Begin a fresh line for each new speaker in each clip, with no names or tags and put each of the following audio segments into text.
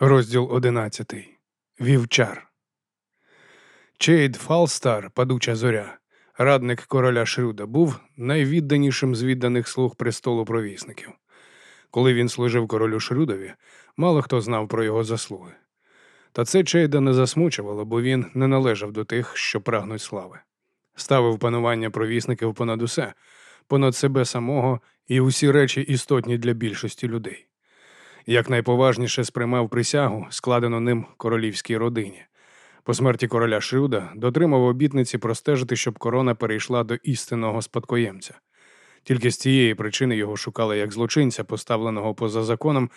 Розділ одинадцятий. Вівчар. Чейд Фалстар, падуча зоря, радник короля Шрюда, був найвідданішим з відданих слуг престолу провісників. Коли він служив королю Шрюдові, мало хто знав про його заслуги. Та це Чейда не засмучувало, бо він не належав до тих, що прагнуть слави. Ставив панування провісників понад усе, понад себе самого і усі речі істотні для більшості людей як найповажніше сприймав присягу, складену ним королівській родині. По смерті короля Шрюда дотримав обітниці простежити, щоб корона перейшла до істинного спадкоємця. Тільки з цієї причини його шукали як злочинця, поставленого поза законом,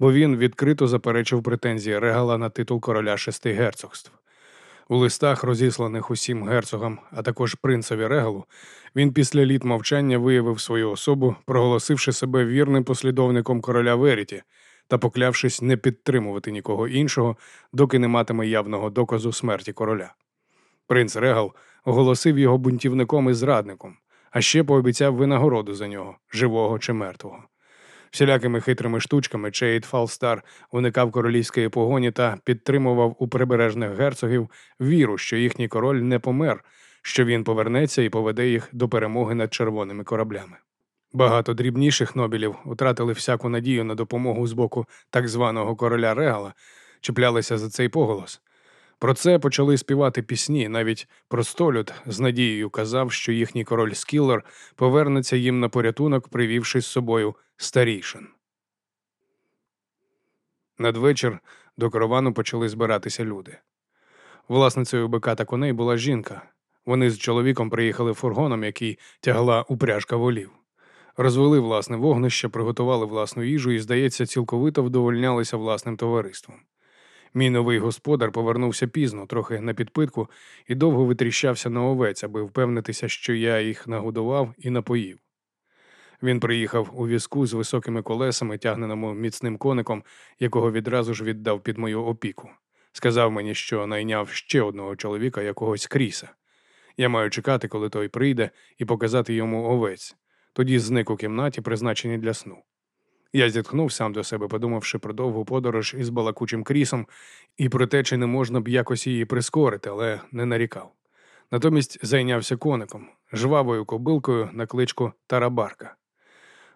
бо він відкрито заперечив претензії регала на титул короля шести герцогств. У листах, розісланих усім герцогам, а також принцеві регалу, він після літ мовчання виявив свою особу, проголосивши себе вірним послідовником короля Веріті та поклявшись не підтримувати нікого іншого, доки не матиме явного доказу смерті короля. Принц Регал оголосив його бунтівником і зрадником, а ще пообіцяв винагороду за нього, живого чи мертвого. Всілякими хитрими штучками Чейд Фалстар уникав королівської погоні та підтримував у прибережних герцогів віру, що їхній король не помер, що він повернеться і поведе їх до перемоги над червоними кораблями. Багато дрібніших нобілів втратили всяку надію на допомогу з боку так званого короля Регала, чіплялися за цей поголос. Про це почали співати пісні, навіть простолюд з надією казав, що їхній король Скіллер повернеться їм на порятунок, привівши з собою старішин. Надвечір до каравану почали збиратися люди. Власницею бика та коней була жінка. Вони з чоловіком приїхали фургоном, який тягла упряжка волів розвели власне вогнище, приготували власну їжу і, здається, цілковито вдовольнялися власним товариством. Мій новий господар повернувся пізно, трохи на підпитку, і довго витріщався на овець, аби впевнитися, що я їх нагодував і напоїв. Він приїхав у візку з високими колесами, тягненому міцним коником, якого відразу ж віддав під мою опіку. Сказав мені, що найняв ще одного чоловіка, якогось кріса. Я маю чекати, коли той прийде, і показати йому овець тоді зник у кімнаті, призначеній для сну. Я зітхнув сам до себе, подумавши про довгу подорож із балакучим крісом і про те, чи не можна б якось її прискорити, але не нарікав. Натомість зайнявся коником, жвавою кобилкою на кличку Тарабарка.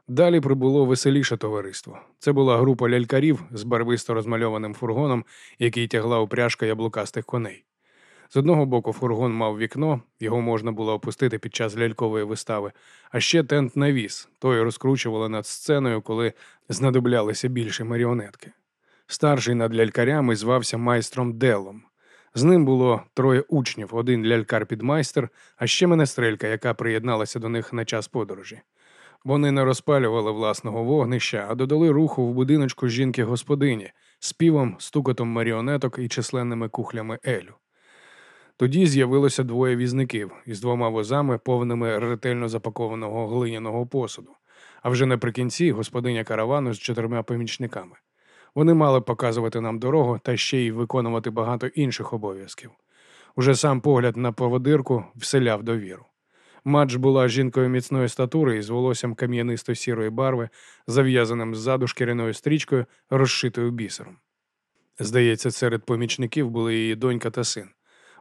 Далі прибуло веселіше товариство. Це була група лялькарів з барвисто розмальованим фургоном, який тягла упряжка яблукастих коней. З одного боку фургон мав вікно, його можна було опустити під час лялькової вистави, а ще тент навіс, той розкручували над сценою, коли знадоблялися більші маріонетки. Старший над лялькарями звався майстром Делом. З ним було троє учнів: один лялькар-підмайстер, а ще менестрелька, яка приєдналася до них на час подорожі. Вони не розпалювали власного вогнища, а додали руху в будиночку жінки господині, співом, стукотом маріонеток і численними кухлями Елю. Тоді з'явилося двоє візників із двома возами, повними ретельно запакованого глиняного посуду. А вже наприкінці господиня каравану з чотирма помічниками. Вони мали показувати нам дорогу та ще й виконувати багато інших обов'язків. Уже сам погляд на поводирку вселяв довіру. Мадж була жінкою міцної статури із волоссям кам'янисто сірої барви, зав'язаним ззаду шкіряною стрічкою, розшитою бісером. Здається, серед помічників були її донька та син.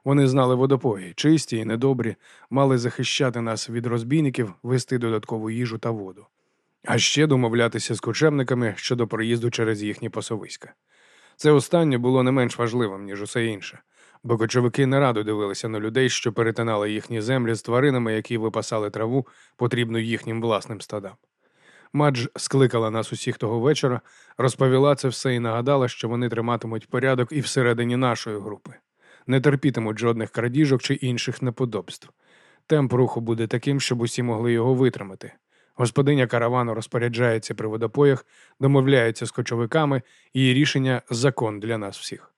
Вони знали водопої, чисті і недобрі, мали захищати нас від розбійників, вести додаткову їжу та воду, а ще домовлятися з кочевниками щодо проїзду через їхні пасовиська. Це останнє було не менш важливим, ніж усе інше, бо кочовики не радо дивилися на людей, що перетинали їхні землі з тваринами, які випасали траву, потрібну їхнім власним стадам. Мадж скликала нас усіх того вечора, розповіла це все і нагадала, що вони триматимуть порядок і всередині нашої групи не терпітимуть жодних крадіжок чи інших неподобств. Темп руху буде таким, щоб усі могли його витримати. Господиня каравану розпоряджається при водопоях, домовляється з кочовиками, її рішення закон для нас всіх.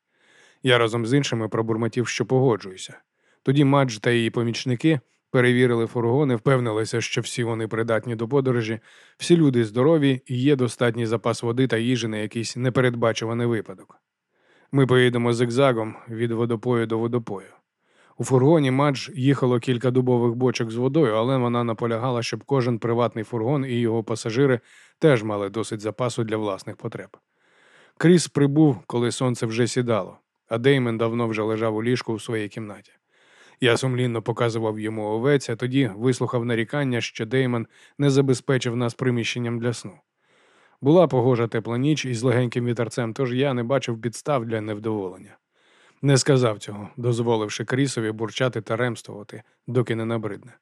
Я разом з іншими пробурмотів, що погоджуюся. Тоді Мадж та її помічники перевірили фургони, впевнилися, що всі вони придатні до подорожі, всі люди здорові і є достатній запас води та їжі на якийсь непередбачуваний випадок. Ми поїдемо зигзагом від водопою до водопою. У фургоні Мадж їхало кілька дубових бочок з водою, але вона наполягала, щоб кожен приватний фургон і його пасажири теж мали досить запасу для власних потреб. Кріс прибув, коли сонце вже сідало, а Деймен давно вже лежав у ліжку у своїй кімнаті. Я сумлінно показував йому овець, а тоді вислухав нарікання, що Деймон не забезпечив нас приміщенням для сну. Була погожа тепла ніч із легеньким вітерцем, тож я не бачив підстав для невдоволення. Не сказав цього, дозволивши Крісові бурчати та ремствувати, доки не набридне.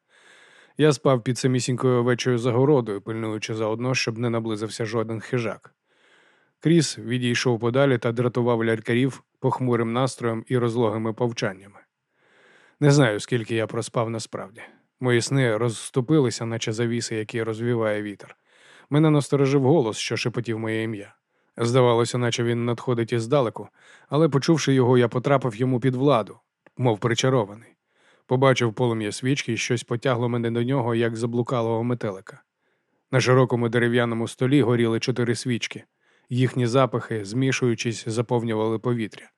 Я спав під самісінькою овечою загородою, пильнуючи заодно, щоб не наблизився жоден хижак. Кріс відійшов подалі та дратував лялькарів похмурим настроєм і розлогими повчаннями. Не знаю, скільки я проспав насправді. Мої сни розступилися, наче завіси, які розвіває вітер. Мене насторожив голос, що шепотів моє ім'я. Здавалося, наче він надходить іздалеку, але, почувши його, я потрапив йому під владу, мов причарований. Побачив полум'я свічки і щось потягло мене до нього, як заблукалого метелика. На широкому дерев'яному столі горіли чотири свічки. Їхні запахи, змішуючись, заповнювали повітря.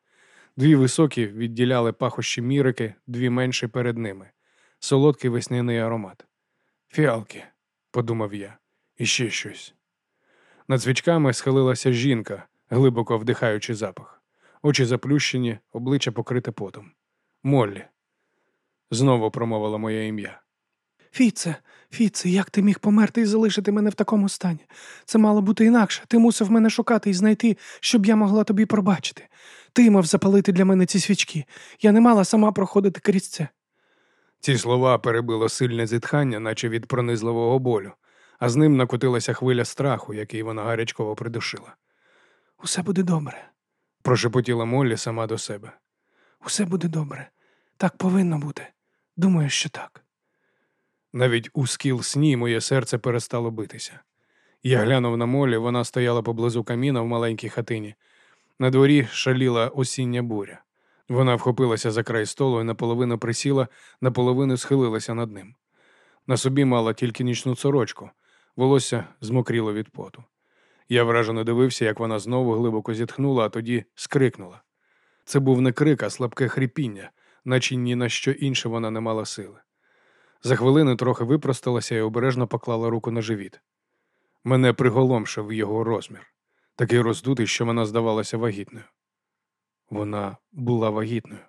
Дві високі відділяли пахощі мірики, дві менші перед ними. Солодкий весняний аромат. Фіалки, подумав я, і ще щось. Над свічками схилилася жінка, глибоко вдихаючи запах. Очі заплющені, обличчя покрите потом. Моллі. Знову промовила моє ім'я.
Фіце, Фіце, як ти міг померти і залишити мене в такому стані? Це мало бути інакше. Ти мусив мене шукати і знайти, щоб я могла тобі пробачити. Ти мав запалити для мене ці свічки. Я не мала сама проходити крізь це.
Ці слова перебило сильне зітхання, наче від пронизливого болю, а з ним накотилася хвиля страху, який вона гарячково придушила.
Усе буде добре.
Прошепотіла Моллі сама до себе.
Усе буде добре. Так повинно бути. Думаю, що так.
Навіть у скіл сні моє серце перестало битися. Я глянув на молі, вона стояла поблизу каміна в маленькій хатині. На дворі шаліла осіння буря. Вона вхопилася за край столу і наполовину присіла, наполовину схилилася над ним. На собі мала тільки нічну сорочку, волосся змокріло від поту. Я вражено дивився, як вона знову глибоко зітхнула, а тоді скрикнула. Це був не крик, а слабке хрипіння, наче ні на що інше вона не мала сили. За хвилину трохи випросталася і обережно поклала руку на живіт. Мене приголомшив його розмір, такий роздутий, що вона здавалася вагітною. Вона була вагітною.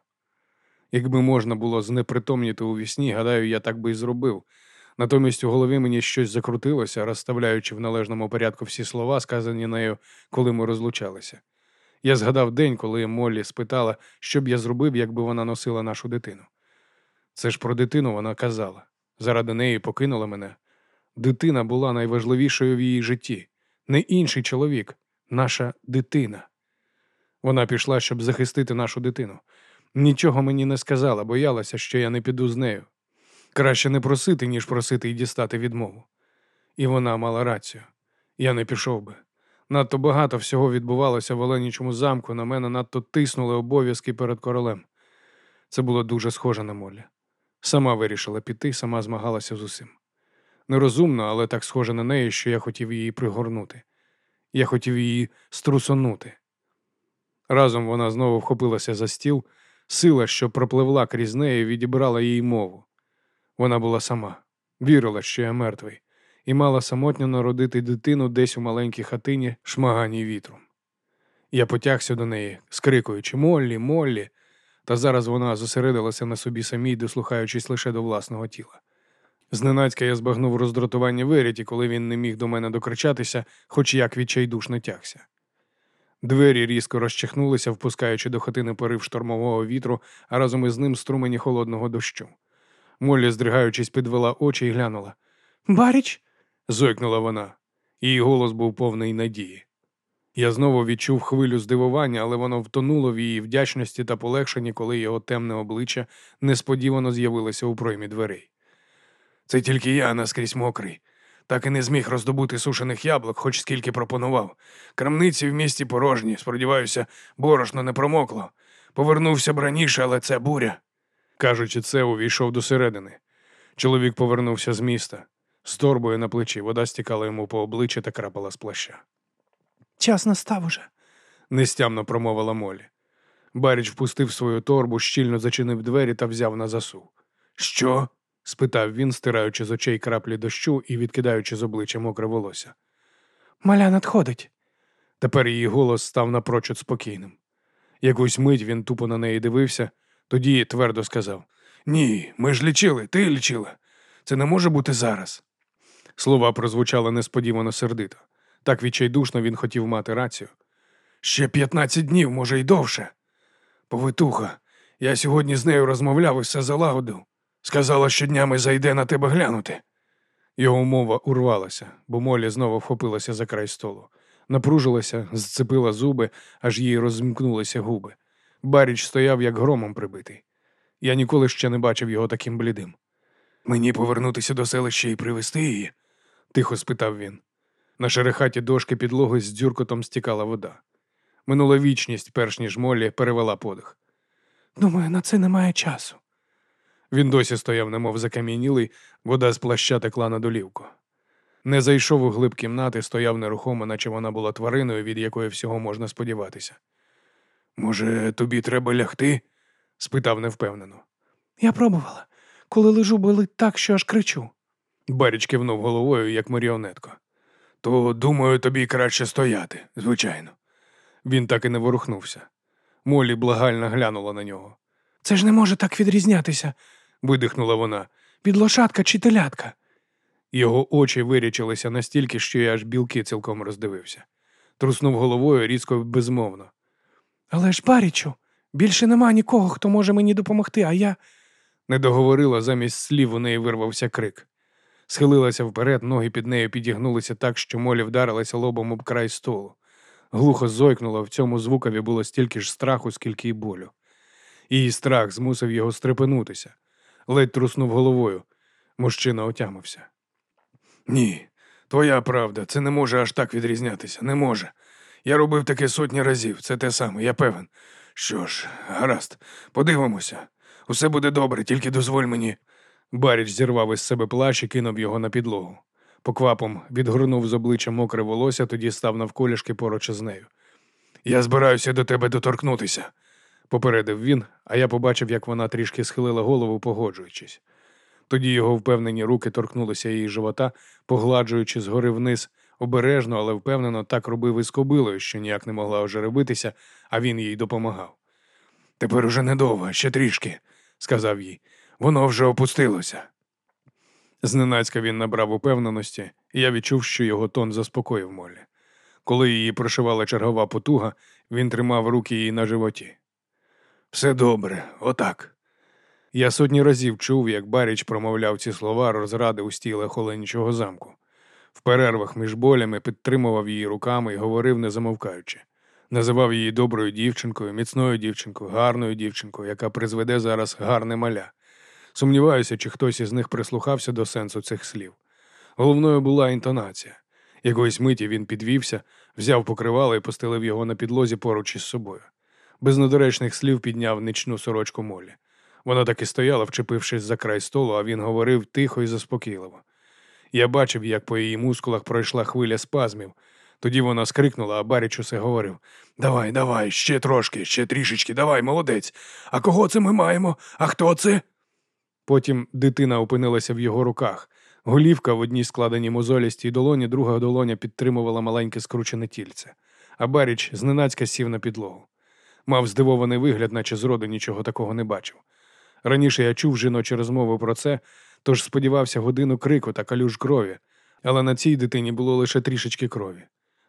Якби можна було знепритомніти у вісні, гадаю, я так би і зробив. Натомість у голові мені щось закрутилося, розставляючи в належному порядку всі слова, сказані нею, коли ми розлучалися. Я згадав день, коли Моллі спитала, що б я зробив, якби вона носила нашу дитину. Це ж про дитину вона казала. Заради неї покинула мене. Дитина була найважливішою в її житті, не інший чоловік, наша дитина. Вона пішла, щоб захистити нашу дитину. Нічого мені не сказала, боялася, що я не піду з нею. Краще не просити, ніж просити і дістати відмову. І вона мала рацію. Я не пішов би. Надто багато всього відбувалося в Оленічому замку, на мене надто тиснули обов'язки перед королем. Це було дуже схоже на Молі. Сама вирішила піти, сама змагалася з усім. Нерозумно, але так схоже на неї, що я хотів її пригорнути. Я хотів її струсонути. Разом вона знову вхопилася за стіл, сила, що пропливла крізь неї, відібрала їй мову. Вона була сама, вірила, що я мертвий, і мала самотньо народити дитину десь у маленькій хатині, шмаганій вітром. Я потягся до неї, скрикуючи Моллі, Моллі, та зараз вона зосередилася на собі самій, дослухаючись лише до власного тіла. Зненацька я збагнув роздратування Веріті, коли він не міг до мене докричатися, хоч як відчайдушно тягся. Двері різко розчахнулися, впускаючи до хатини порив штормового вітру, а разом із ним струмені холодного дощу. Моллі, здригаючись, підвела очі і глянула.
Баріч?
зойкнула вона. Її голос був повний надії. Я знову відчув хвилю здивування, але воно втонуло в її вдячності та полегшенні, коли його темне обличчя несподівано з'явилося у проймі дверей. Це тільки я наскрізь мокрий. Так і не зміг роздобути сушених яблук, хоч скільки пропонував. Крамниці в місті порожні, сподіваюся, борошно не промокло. Повернувся б раніше, але це буря. Кажучи, це увійшов до середини. Чоловік повернувся з міста. З торбою на плечі вода стікала йому по обличчю та крапала з плаща.
Час настав уже.
Нестямно промовила Молі. Баріч впустив свою торбу, щільно зачинив двері та взяв на засув. Що? спитав він, стираючи з очей краплі дощу і відкидаючи з обличчя мокре волосся.
Маля надходить.
Тепер її голос став напрочуд спокійним. Якусь мить він тупо на неї дивився, тоді твердо сказав: Ні, ми ж лічили, ти лічила. Це не може бути зараз. Слова прозвучали несподівано сердито. Так відчайдушно він хотів мати рацію. Ще п'ятнадцять днів, може, й довше. Повитуха, я сьогодні з нею розмовляв і все залагодив. Сказала, що днями зайде на тебе глянути. Його мова урвалася, бо Молі знову вхопилася за край столу. Напружилася, зцепила зуби, аж їй розімкнулися губи. Баріч стояв, як громом прибитий. Я ніколи ще не бачив його таким блідим. Мені повернутися до селища і привезти її? тихо спитав він. На шерехаті дошки підлоги з дзюркотом стікала вода. Минула вічність, перш ніж Молі перевела подих.
Думаю, на це немає часу.
Він досі стояв, немов закам'янілий, вода з плаща текла на долівку. Не зайшов у глиб кімнати, стояв нерухомо, наче вона була твариною, від якої всього можна сподіватися. Може, тобі треба лягти? спитав невпевнено.
Я пробувала. Коли лежу, болить так, що аж кричу.
Баріч кивнув головою, як маріонетка. То, думаю, тобі краще стояти, звичайно. Він так і не ворухнувся. Молі благально глянула на нього.
Це ж не може так відрізнятися
Видихнула вона.
від лошадка чи телятка.
Його очі вирічилися настільки, що я аж білки цілком роздивився. Труснув головою різко безмовно.
Але ж, Барічу, більше нема нікого, хто може мені допомогти, а я.
Не договорила, замість слів у неї вирвався крик. Схилилася вперед, ноги під нею підігнулися так, що молі вдарилася лобом об край столу. Глухо зойкнула, в цьому звукові було стільки ж страху, скільки й болю. Її страх змусив його стрепенутися. Ледь труснув головою. Мужчина отямився. Ні, твоя правда, це не може аж так відрізнятися, не може. Я робив таке сотні разів, це те саме, я певен. Що ж, гаразд, подивимося. Усе буде добре, тільки дозволь мені. Баріч зірвав із себе плащ і кинув його на підлогу. Поквапом відгорнув з обличчя мокре волосся, тоді став навколішки поруч із нею. Я збираюся до тебе доторкнутися, попередив він, а я побачив, як вона трішки схилила голову, погоджуючись. Тоді його впевнені руки торкнулися її живота, погладжуючи згори вниз, обережно, але впевнено так робив із кобилою, що ніяк не могла ожеребитися, а він їй допомагав. Тепер уже недовго, ще трішки, сказав їй. Воно вже опустилося. Зненацька він набрав упевненості, і я відчув, що його тон заспокоїв Моллі. Коли її прошивала чергова потуга, він тримав руки її на животі. Все добре, отак. Я сотні разів чув, як Баріч промовляв ці слова розради у стілах Оленічого замку. В перервах між болями підтримував її руками і говорив, не замовкаючи. Називав її доброю дівчинкою, міцною дівчинкою, гарною дівчинкою, яка призведе зараз гарне маля. Сумніваюся, чи хтось із них прислухався до сенсу цих слів. Головною була інтонація. Якоїсь миті він підвівся, взяв покривало і постелив його на підлозі поруч із собою. Без недоречних слів підняв нічну сорочку молі. Вона так і стояла, вчепившись за край столу, а він говорив тихо і заспокійливо. Я бачив, як по її мускулах пройшла хвиля спазмів. Тоді вона скрикнула, а Баріч усе говорив Давай, давай, ще трошки, ще трішечки, давай, молодець. А кого це ми маємо? А хто це? Потім дитина опинилася в його руках. Голівка в одній складеній мозолістій долоні, друга долоня підтримувала маленьке скручене тільце, а Баріч зненацька сів на підлогу. Мав здивований вигляд, наче зроду нічого такого не бачив. Раніше я чув жіночі розмови про це, тож сподівався годину крику та калюж крові, але на цій дитині було лише трішечки крові.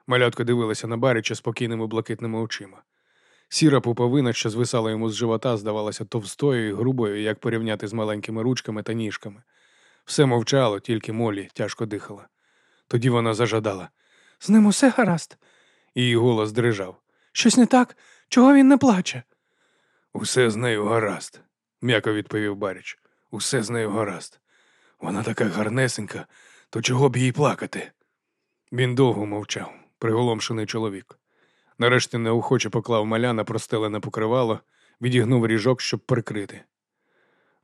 Малятка дивилася на Баріча спокійними блакитними очима. Сіра пуповина, що звисала йому з живота, здавалася товстою і грубою, як порівняти з маленькими ручками та ніжками. Все мовчало, тільки Молі тяжко дихала. Тоді вона зажадала.
З ним усе гаразд.
Її голос дрижав.
Щось не так? Чого він не плаче?
Усе з нею гаразд, м'яко відповів Баріч. Усе з нею гаразд. Вона така гарнесенька, то чого б їй плакати? Він довго мовчав, приголомшений чоловік. Нарешті неохоче поклав маля на простелене покривало, відігнув ріжок, щоб прикрити.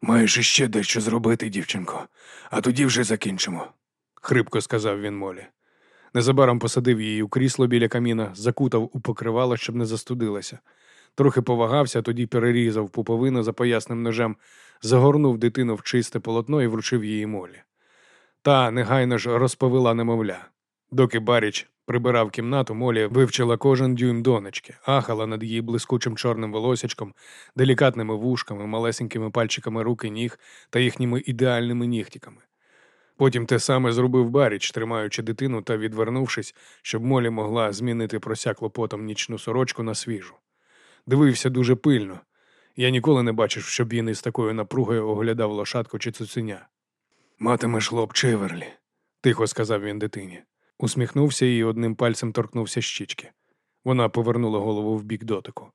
Маєш іще дещо зробити, дівчинко, а тоді вже закінчимо, хрипко сказав він Молі. Незабаром посадив її у крісло біля каміна, закутав у покривало, щоб не застудилася. Трохи повагався, тоді перерізав пуповину за поясним ножем, загорнув дитину в чисте полотно і вручив її молі. Та негайно ж розповіла немовля. Доки Баріч прибирав кімнату, Молі вивчила кожен дюйм донечки, ахала над її блискучим чорним волосячком, делікатними вушками, малесенькими пальчиками рук і ніг та їхніми ідеальними нігтіками. Потім те саме зробив Баріч, тримаючи дитину та відвернувшись, щоб Молі могла змінити просякло потом нічну сорочку на свіжу. Дивився дуже пильно. Я ніколи не бачив, щоб він із такою напругою оглядав лошадку чи цуценя. Матимеш лоб Чеверлі, тихо сказав він дитині. Усміхнувся і одним пальцем торкнувся щічки. Вона повернула голову в бік дотику.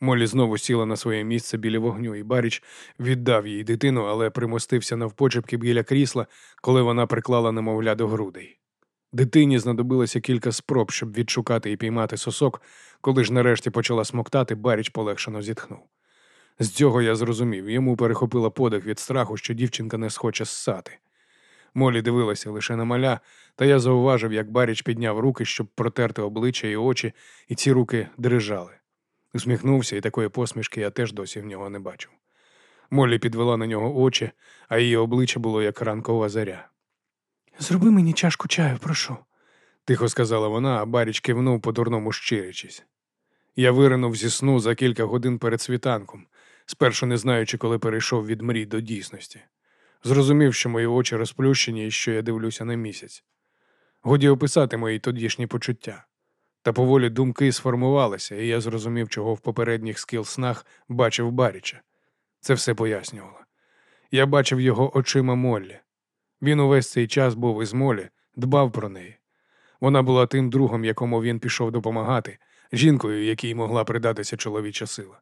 Молі знову сіла на своє місце біля вогню, і Баріч віддав їй дитину, але примостився навпочепки біля крісла, коли вона приклала немовля до грудей. Дитині знадобилося кілька спроб, щоб відшукати і піймати сосок, коли ж нарешті почала смоктати, Баріч полегшено зітхнув. З цього я зрозумів, йому перехопила подих від страху, що дівчинка не схоче ссати. Молі дивилася лише на маля, та я зауважив, як Баріч підняв руки, щоб протерти обличчя і очі, і ці руки дрижали. Усміхнувся, і такої посмішки я теж досі в нього не бачив. Молі підвела на нього очі, а її обличчя було як ранкова заря.
Зроби мені чашку чаю, прошу.
Тихо сказала вона, а Баріч кивнув по дурному щирячись. Я виринув зі сну за кілька годин перед світанком, спершу не знаючи, коли перейшов від мрій до дійсності. Зрозумів, що мої очі розплющені і що я дивлюся на місяць. Годі описати мої тодішні почуття. Та поволі думки сформувалися, і я зрозумів, чого в попередніх скіл-снах бачив Баріча. Це все пояснювало. Я бачив його очима Моллі. Він увесь цей час був із Молі, дбав про неї. Вона була тим другом, якому він пішов допомагати, жінкою, якій могла придатися чоловіча сила.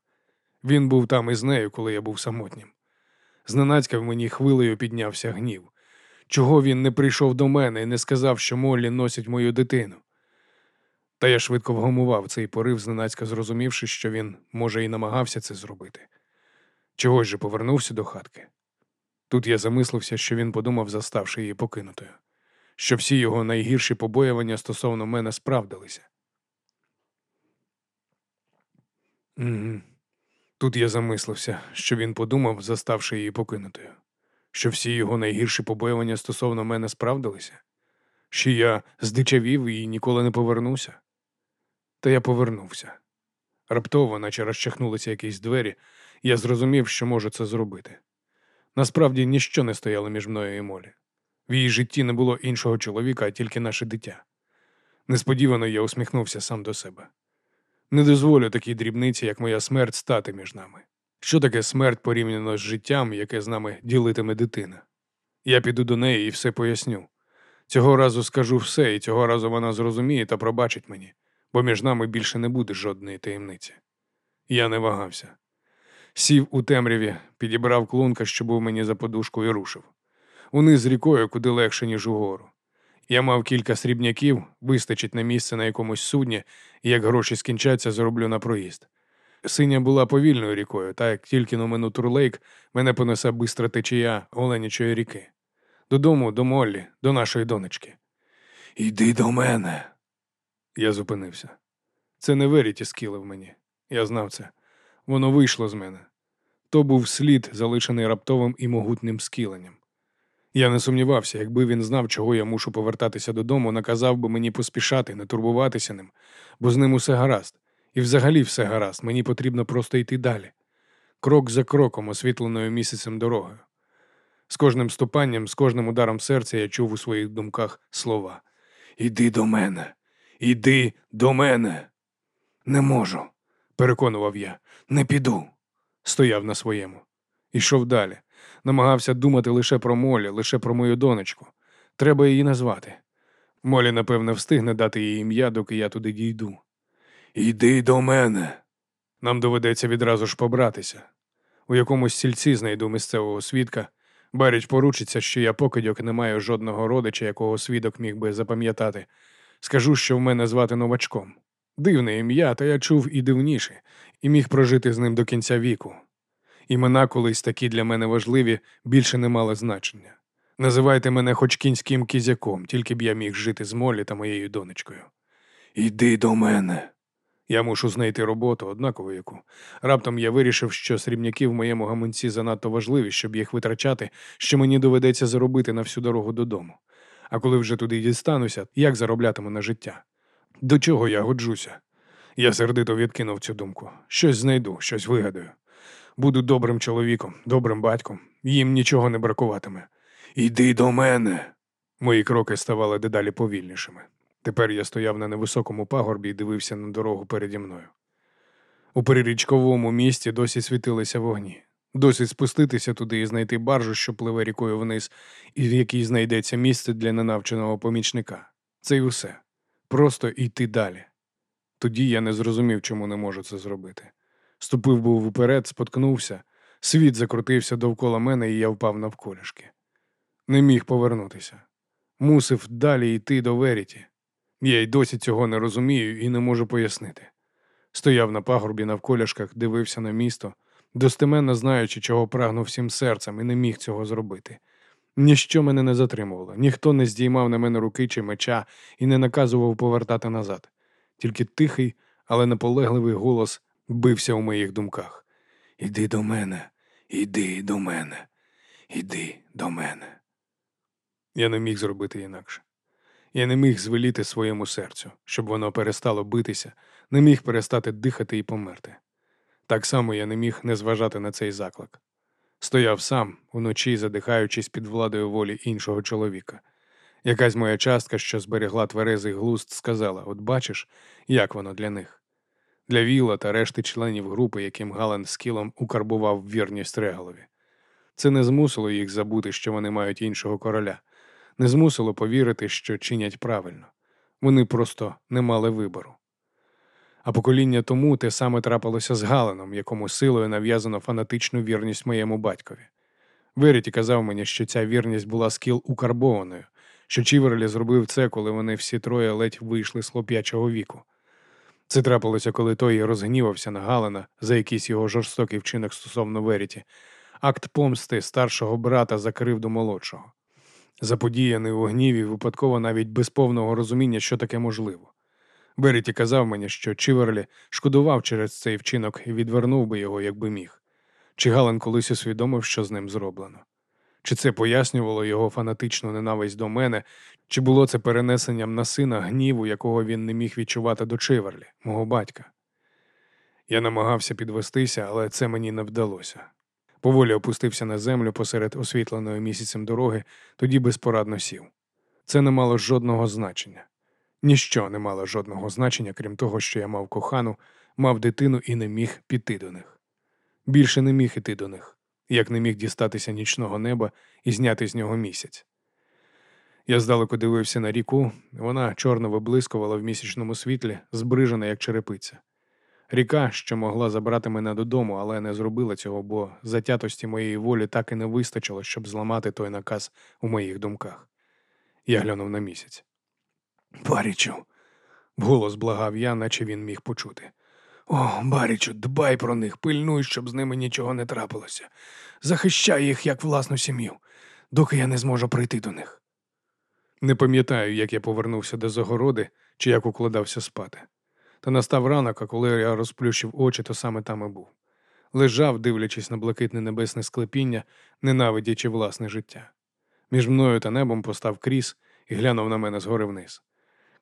Він був там із нею, коли я був самотнім. Зненацька в мені хвилею піднявся гнів. Чого він не прийшов до мене і не сказав, що Моллі носить мою дитину? Та я швидко вгамував цей порив, зненацька зрозумівши, що він, може, і намагався це зробити. Чогось же повернувся до хатки. Тут я замислився, що він подумав, заставши її покинутою, що всі його найгірші побоювання стосовно мене справдилися. Угу. Тут я замислився, що він подумав, заставши її покинутою, що всі його найгірші побоювання стосовно мене справдилися, що я здичавів і ніколи не повернуся. Та я повернувся. Раптово, наче розчахнулися якісь двері, я зрозумів, що можу це зробити. Насправді ніщо не стояло між мною і Молі. В її житті не було іншого чоловіка, а тільки наше дитя. Несподівано я усміхнувся сам до себе. Не дозволю такій дрібниці, як моя смерть, стати між нами. Що таке смерть порівняно з життям, яке з нами ділитиме дитина? Я піду до неї і все поясню. Цього разу скажу все, і цього разу вона зрозуміє та пробачить мені, бо між нами більше не буде жодної таємниці. Я не вагався. Сів у темряві, підібрав клунка, що був мені за подушку, і рушив. Униз рікою куди легше, ніж угору. Я мав кілька срібняків, вистачить на місце на якомусь судні, і як гроші скінчаться, зароблю на проїзд. Синя була повільною рікою, та як тільки мину Турлейк, мене понесе бистра течія Оленячої ріки. Додому, до Моллі, до нашої донечки. Йди до мене. Я зупинився. Це не Веріті скілив мені. Я знав це. Воно вийшло з мене. То був слід, залишений раптовим і могутним скіленням. Я не сумнівався, якби він знав, чого я мушу повертатися додому, наказав би мені поспішати, не турбуватися ним, бо з ним усе гаразд. І взагалі все гаразд, мені потрібно просто йти далі. Крок за кроком, освітленою місяцем дорогою. З кожним ступанням, з кожним ударом серця я чув у своїх думках слова Іди до мене, іди до мене. Не можу, переконував я, не піду. Стояв на своєму. Ішов далі намагався думати лише про Молі, лише про мою донечку. Треба її назвати. Молі, напевне, встигне дати їй ім'я, доки я туди дійду. Йди до мене. Нам доведеться відразу ж побратися. У якомусь сільці знайду місцевого свідка. Баріч поручиться, що я покидьок не маю жодного родича, якого свідок міг би запам'ятати. Скажу, що в мене звати новачком. Дивне ім'я, та я чув і дивніше, і міг прожити з ним до кінця віку. Імена колись такі для мене важливі, більше не мали значення. Називайте мене хоч кінським кізяком, тільки б я міг жити з Молі та моєю донечкою. Іди до мене. Я мушу знайти роботу, однаково яку. Раптом я вирішив, що срібняки в моєму гаманці занадто важливі, щоб їх витрачати, що мені доведеться заробити на всю дорогу додому. А коли вже туди дістануся, як зароблятиму на життя? До чого я годжуся? Я сердито відкинув цю думку. Щось знайду, щось вигадаю. Буду добрим чоловіком, добрим батьком, їм нічого не бракуватиме. Іди до мене. Мої кроки ставали дедалі повільнішими. Тепер я стояв на невисокому пагорбі і дивився на дорогу переді мною. У перерічковому місті досі світилися вогні. Досі спуститися туди і знайти баржу, що пливе рікою вниз, і в якій знайдеться місце для ненавченого помічника. Це й усе. Просто йти далі. Тоді я не зрозумів, чому не можу це зробити. Ступив був вперед, споткнувся, світ закрутився довкола мене, і я впав навколішки. Не міг повернутися. Мусив далі йти до Веріті. Я й досі цього не розумію і не можу пояснити. Стояв на пагорбі навколішках, дивився на місто, достеменно знаючи, чого прагнув всім серцем, і не міг цього зробити. Ніщо мене не затримувало, ніхто не здіймав на мене руки чи меча і не наказував повертати назад. Тільки тихий, але наполегливий голос бився у моїх думках. Іди до мене, іди до мене, іди до мене. Я не міг зробити інакше. Я не міг звеліти своєму серцю, щоб воно перестало битися, не міг перестати дихати і померти. Так само я не міг не зважати на цей заклик. Стояв сам, вночі задихаючись під владою волі іншого чоловіка. Якась моя частка, що зберегла тверезий глуст, сказала: от бачиш, як воно для них. Для Віла та решти членів групи, яким Гален з кілом укарбував вірність Регалові. Це не змусило їх забути, що вони мають іншого короля, не змусило повірити, що чинять правильно. Вони просто не мали вибору. А покоління тому те саме трапилося з Галеном, якому силою нав'язано фанатичну вірність моєму батькові. Веріті казав мені, що ця вірність була скіл укарбованою, що Чіверлі зробив це, коли вони всі троє ледь вийшли з хлоп'ячого віку. Це трапилося, коли той розгнівався на Галена за якийсь його жорстокий вчинок стосовно Веріті. Акт помсти старшого брата закрив до молодшого. Заподіяний у гніві, випадково навіть без повного розуміння, що таке можливо. Береті казав мені, що Чиверлі шкодував через цей вчинок і відвернув би його, якби міг. Чи Гален колись усвідомив, що з ним зроблено? Чи це пояснювало його фанатичну ненависть до мене, чи було це перенесенням на сина гніву, якого він не міг відчувати до Чиверлі, мого батька? Я намагався підвестися, але це мені не вдалося. Поволі опустився на землю посеред освітленої місяцем дороги, тоді безпорадно сів. Це не мало жодного значення. Ніщо не мало жодного значення, крім того, що я мав кохану, мав дитину і не міг піти до них. Більше не міг іти до них, як не міг дістатися нічного неба і зняти з нього місяць. Я здалеку дивився на ріку, вона чорно виблискувала в місячному світлі, збрижена, як черепиця. Ріка, що могла забрати мене додому, але не зробила цього, бо затятості моєї волі так і не вистачило, щоб зламати той наказ у моїх думках. Я глянув на місяць. Барічу, вголос благав я, наче він міг почути. О, Барічу, дбай про них, пильнуй, щоб з ними нічого не трапилося. Захищай їх як власну сім'ю, доки я не зможу прийти до них. Не пам'ятаю, як я повернувся до загороди чи як укладався спати. Та настав ранок, а коли я розплющив очі, то саме там і був. Лежав, дивлячись на блакитне небесне склепіння, ненавидячи власне життя. Між мною та небом постав кріс і глянув на мене згори вниз.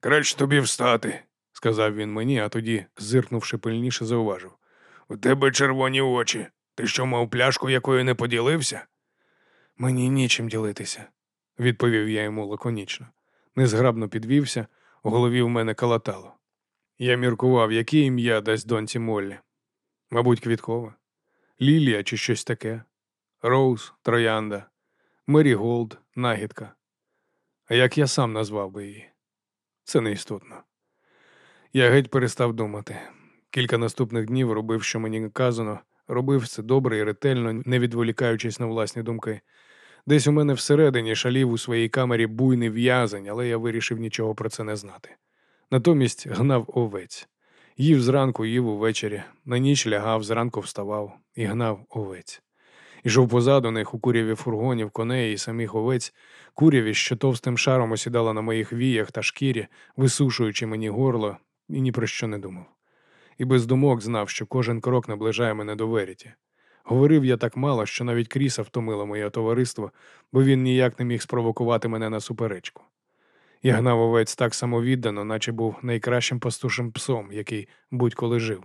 Краще тобі встати, сказав він мені, а тоді, зиркнувши пильніше, зауважив. У тебе червоні очі. Ти що, мав пляшку, якою не поділився? Мені нічим ділитися, відповів я йому лаконічно. Незграбно підвівся, у голові в мене калатало. Я міркував, яке ім'я дасть доньці Моллі. Мабуть, квіткова, Лілія чи щось таке, Роуз, Троянда, Меріголд, Нагідка. А як я сам назвав би її? Це не істотно. Я геть перестав думати. Кілька наступних днів робив, що мені казано, робив це добре і ретельно, не відволікаючись на власні думки. Десь у мене всередині шалів у своїй камері буйний в'язень, але я вирішив нічого про це не знати. Натомість гнав овець. Їв зранку, їв увечері, на ніч лягав, зранку вставав і гнав овець. Ішов позаду них у куряві фургонів, коней і самих овець, куряві, що товстим шаром осідала на моїх віях та шкірі, висушуючи мені горло, і ні про що не думав. І без думок знав, що кожен крок наближає мене до Веріті. Говорив я так мало, що навіть кріса втомило моє товариство, бо він ніяк не міг спровокувати мене на суперечку. Я гнав овець так самовіддано, наче був найкращим пастушим псом, який будь-коли жив.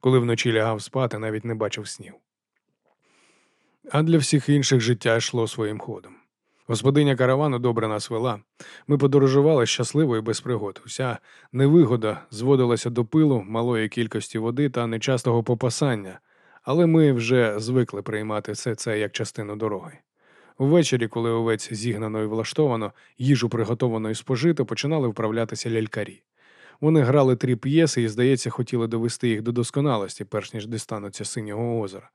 Коли вночі лягав спати, навіть не бачив снів. А для всіх інших життя йшло своїм ходом. Господиня каравану добре нас вела. Ми подорожували щасливо і без пригод. Уся невигода зводилася до пилу, малої кількості води та нечастого попасання, але ми вже звикли приймати все це як частину дороги. Увечері, коли овець зігнано і влаштовано, їжу приготовано і спожито, починали вправлятися лялькарі. Вони грали три п'єси і, здається, хотіли довести їх до досконалості, перш ніж дістануться синього озера.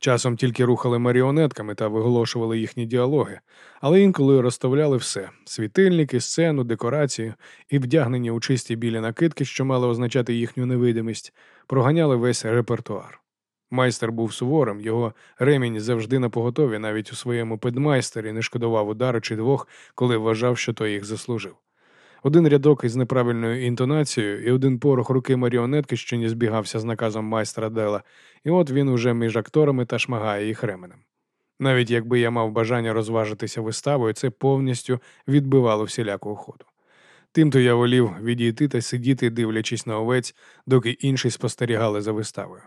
Часом тільки рухали маріонетками та виголошували їхні діалоги, але інколи розставляли все світильники, сцену, декорацію і, вдягнені у чисті білі накидки, що мали означати їхню невидимість, проганяли весь репертуар. Майстер був суворим, його ремінь завжди на поготові, навіть у своєму педмайстері не шкодував удари чи двох, коли вважав, що той їх заслужив. Один рядок із неправильною інтонацією і один порох руки маріонетки, що не збігався з наказом майстра Дела, і от він уже між акторами та шмагає їх ременем. Навіть якби я мав бажання розважитися виставою, це повністю відбивало всіляку охоту. Тимто я волів відійти та сидіти, дивлячись на овець, доки інші спостерігали за виставою.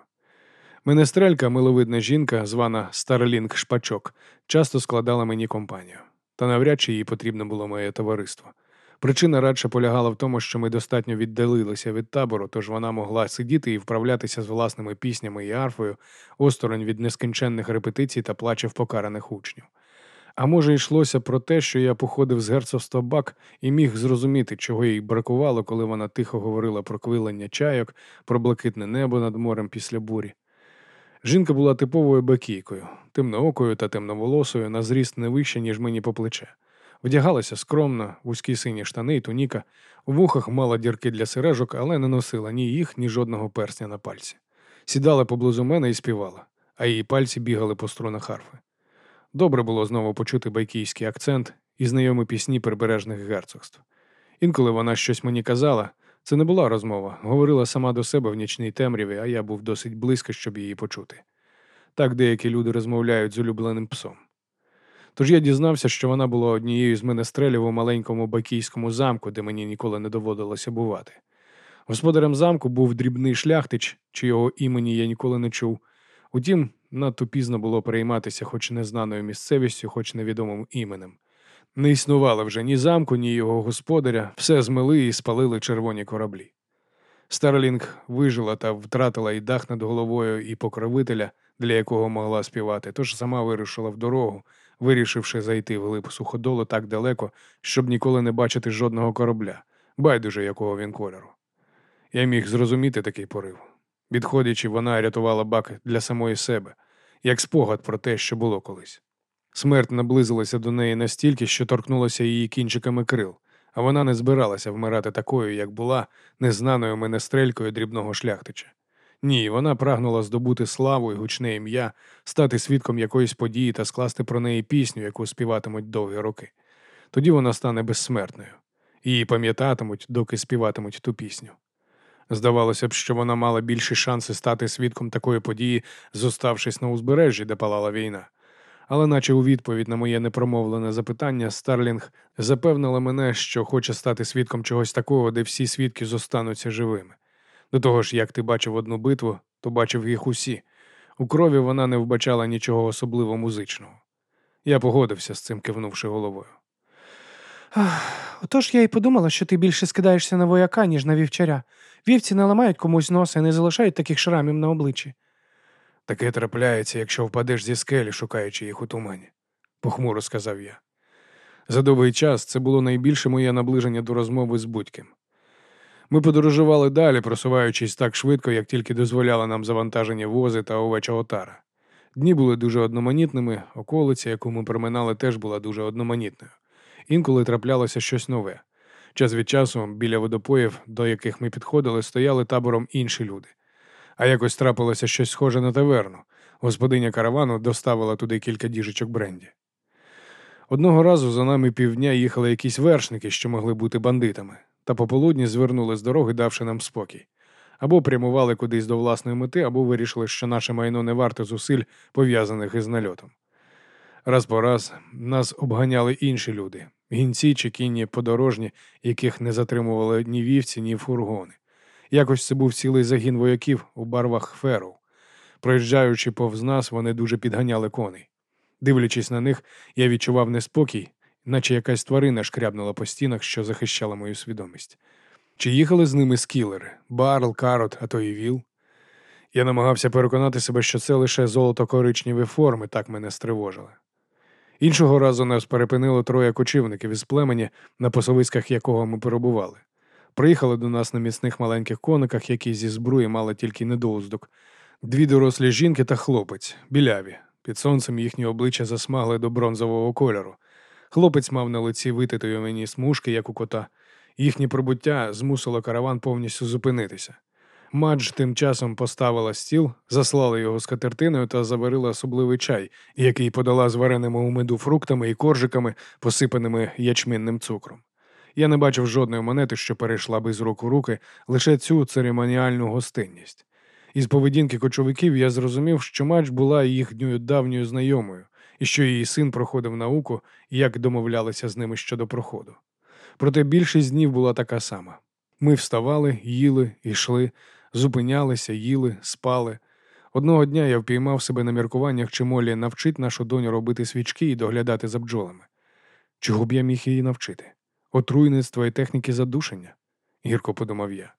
Менестрелька, миловидна жінка, звана Старлінг Шпачок, часто складала мені компанію, та навряд чи їй потрібно було моє товариство. Причина радше полягала в тому, що ми достатньо віддалилися від табору, тож вона могла сидіти і вправлятися з власними піснями і арфою, осторонь від нескінченних репетицій та плачів покараних учнів. А може, йшлося про те, що я походив з герцогства Бак і міг зрозуміти, чого їй бракувало, коли вона тихо говорила про квилення чайок, про блакитне небо над морем після бурі. Жінка була типовою бакійкою, темноокою та темноволосою, на зріст не вище, ніж мені по плече. Вдягалася скромно, вузькі сині штани і туніка, у вухах мала дірки для сережок, але не носила ні їх, ні жодного персня на пальці. Сідала поблизу мене і співала, а її пальці бігали по струнах харфи. Добре було знову почути байкійський акцент і знайомі пісні прибережних герцогств. Інколи вона щось мені казала, це не була розмова, говорила сама до себе в нічній темряві, а я був досить близько, щоб її почути. Так деякі люди розмовляють з улюбленим псом. Тож я дізнався, що вона була однією з менестрелів у маленькому бакійському замку, де мені ніколи не доводилося бувати. Господарем замку був дрібний шляхтич, чийого імені я ніколи не чув. Утім, надто пізно було перейматися хоч незнаною місцевістю, хоч невідомим іменем. Не існувало вже ні замку, ні його господаря, все змили і спалили червоні кораблі. Старлінг вижила та втратила і дах над головою, і покровителя, для якого могла співати, тож сама вирушила в дорогу, вирішивши зайти в глиб суходолу так далеко, щоб ніколи не бачити жодного корабля, байдуже якого він кольору. Я міг зрозуміти такий порив. Відходячи, вона рятувала бак для самої себе, як спогад про те, що було колись. Смерть наблизилася до неї настільки, що торкнулася її кінчиками крил, а вона не збиралася вмирати такою, як була, незнаною менестрелькою дрібного шляхтича. Ні, вона прагнула здобути славу і гучне ім'я, стати свідком якоїсь події та скласти про неї пісню, яку співатимуть довгі роки. Тоді вона стане безсмертною. Її пам'ятатимуть, доки співатимуть ту пісню. Здавалося б, що вона мала більші шанси стати свідком такої події, зоставшись на узбережжі, де палала війна. Але, наче у відповідь на моє непромовлене запитання, Старлінг запевнила мене, що хоче стати свідком чогось такого, де всі свідки зостануться живими. До того ж, як ти бачив одну битву, то бачив їх усі. У крові вона не вбачала нічого особливо музичного. Я погодився з цим, кивнувши головою.
Ах, Отож я й подумала, що ти більше скидаєшся на вояка, ніж на вівчаря. Вівці не ламають комусь носа і не залишають таких шрамів на обличчі.
Таке трапляється, якщо впадеш зі скелі, шукаючи їх у тумані, похмуро сказав я. За довгий час це було найбільше моє наближення до розмови з будь-ким. Ми подорожували далі, просуваючись так швидко, як тільки дозволяли нам завантажені вози та овеча отара. Дні були дуже одноманітними, околиця, яку ми проминали, теж була дуже одноманітною. Інколи траплялося щось нове. Час від часу біля водопоїв, до яких ми підходили, стояли табором інші люди. А якось трапилося щось схоже на таверну. Господиня каравану доставила туди кілька діжечок бренді. Одного разу за нами півдня їхали якісь вершники, що могли бути бандитами, та пополудні звернули з дороги, давши нам спокій. Або прямували кудись до власної мети, або вирішили, що наше майно не варте зусиль, пов'язаних із нальотом. Раз по раз нас обганяли інші люди, гінці чи кінні подорожні, яких не затримували ні вівці, ні фургони. Якось це був цілий загін вояків у барвах феру. Проїжджаючи повз нас, вони дуже підганяли коней. Дивлячись на них, я відчував неспокій, наче якась тварина шкрябнула по стінах, що захищала мою свідомість. Чи їхали з ними скілери, барл, карот, а то і віл? Я намагався переконати себе, що це лише золото-коричневі форми, так мене стривожили. Іншого разу нас перепинило троє кочівників із племені, на посовиськах якого ми перебували. Приїхали до нас на міцних маленьких кониках, які зі збруї мали тільки недоуздок. Дві дорослі жінки та хлопець, біляві. Під сонцем їхні обличчя засмагли до бронзового кольору. Хлопець мав на лиці витатуювані смужки, як у кота. Їхнє прибуття змусило караван повністю зупинитися. Мадж тим часом поставила стіл, заслала його скатертиною та заварила особливий чай, який подала з вареними у меду фруктами і коржиками, посипаними ячмінним цукром. Я не бачив жодної монети, що перейшла би з рук в руки, лише цю церемоніальну гостинність. Із поведінки кочовиків я зрозумів, що Мадж була їхньою давньою знайомою, і що її син проходив науку, як домовлялися з ними щодо проходу. Проте більшість днів була така сама. Ми вставали, їли, йшли, зупинялися, їли, спали. Одного дня я впіймав себе на міркуваннях, чи Молі навчить нашу доню робити свічки і доглядати за бджолами. Чого б я міг її навчити? Отруйництва і техніки задушення? гірко подумав я.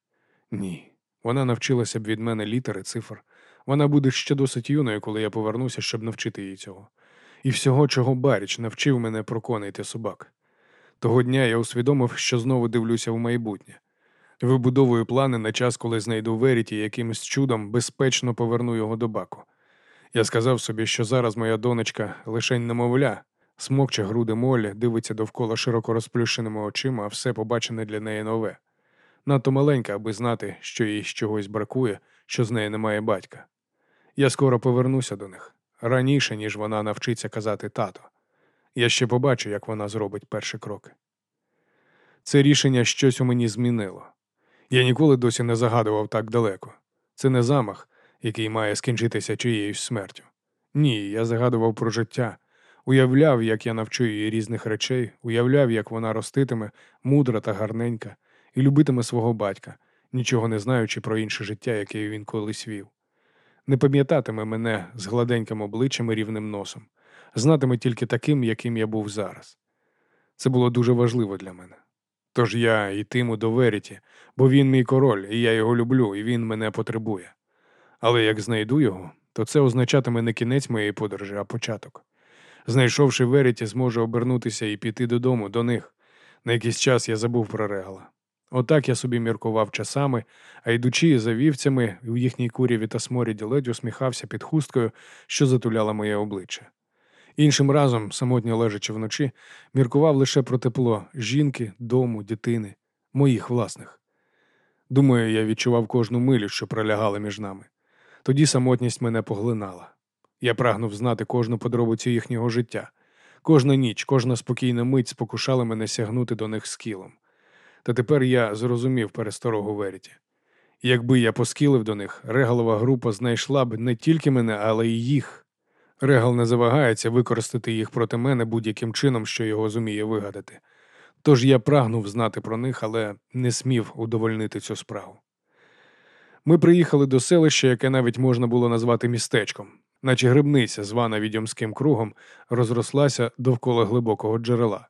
Ні. Вона навчилася б від мене літери, цифр. Вона буде ще досить юною, коли я повернуся, щоб навчити її цього. І всього, чого Баріч навчив мене про собак. Того дня я усвідомив, що знову дивлюся в майбутнє. Вибудовую плани на час, коли знайду Веріті якимось чудом безпечно поверну його до баку. Я сказав собі, що зараз моя донечка лишень немовля, смокче груди молі, дивиться довкола широко розплющеними очима, а все побачене для неї нове. Надто маленька, аби знати, що їй чогось бракує, що з неї немає батька. Я скоро повернуся до них раніше, ніж вона навчиться казати тато. Я ще побачу, як вона зробить перші кроки. Це рішення щось у мені змінило. Я ніколи досі не загадував так далеко. Це не замах, який має скінчитися чиєюсь смертю. Ні, я загадував про життя, уявляв, як я навчу її різних речей, уявляв, як вона роститиме, мудра та гарненька, і любитиме свого батька, нічого не знаючи про інше життя, яке він колись вів. Не пам'ятатиме мене з гладеньким обличчям і рівним носом, знатиме тільки таким, яким я був зараз. Це було дуже важливо для мене. Тож я йтиму до Веріті, бо він мій король, і я його люблю, і він мене потребує. Але як знайду його, то це означатиме не кінець моєї подорожі, а початок. Знайшовши Веріті, зможу обернутися і піти додому, до них. На якийсь час я забув про регала. Отак я собі міркував часами, а йдучи за вівцями у їхній куряві та сморіді ледь усміхався під хусткою, що затуляла моє обличчя. Іншим разом, самотньо лежачи вночі, міркував лише про тепло жінки, дому, дитини, моїх власних. Думаю, я відчував кожну милю, що пролягала між нами. Тоді самотність мене поглинала. Я прагнув знати кожну подробицю їхнього життя. Кожна ніч, кожна спокійна мить спокушала мене сягнути до них скілом. Та тепер я зрозумів пересторогу Веріті. Якби я поскілив до них, регалова група знайшла б не тільки мене, але й їх. Регал не завагається використати їх проти мене будь-яким чином, що його зуміє вигадати. Тож я прагнув знати про них, але не смів удовольнити цю справу. Ми приїхали до селища, яке навіть можна було назвати містечком, наче грибниця, звана відьомським кругом, розрослася довкола глибокого джерела.